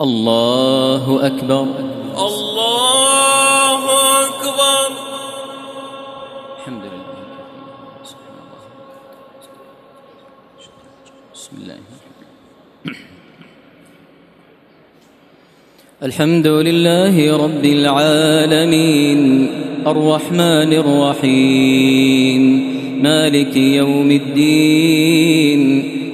الله أكبر. الله أكبر. الحمد لله. بسم الله. الحمد لله رب العالمين. الرحمن الرحيم. مالك يوم الدين.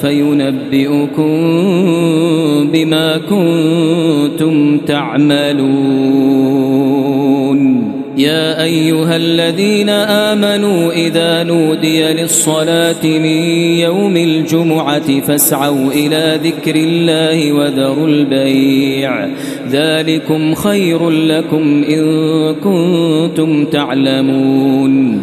فينبئكم بما كنتم تعملون. يا أيها الذين آمنوا إذا نودي للصلاة من يوم الجمعة فاسعوا إلى ذكر الله وذروا البيع. ذلكم خير لكم إن كنتم تعلمون.